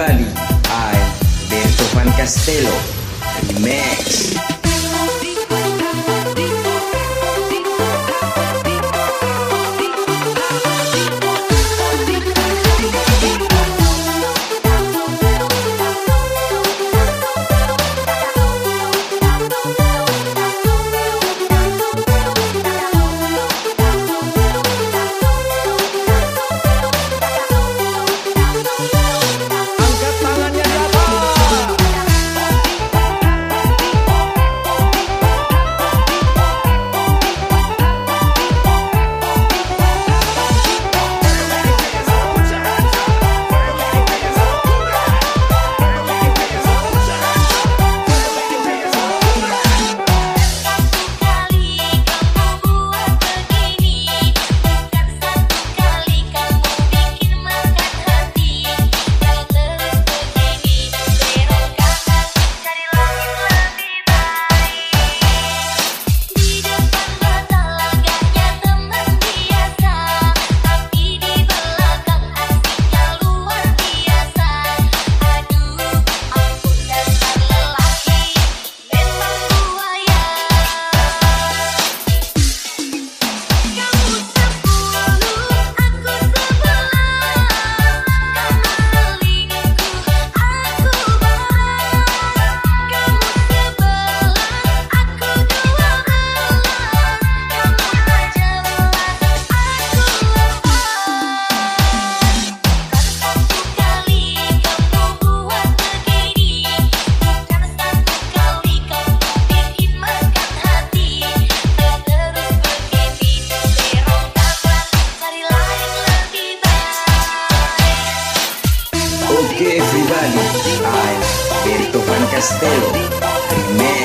everybody, I'm Berto Van que Frivali, ah, Alberto Juan Castelo, primero.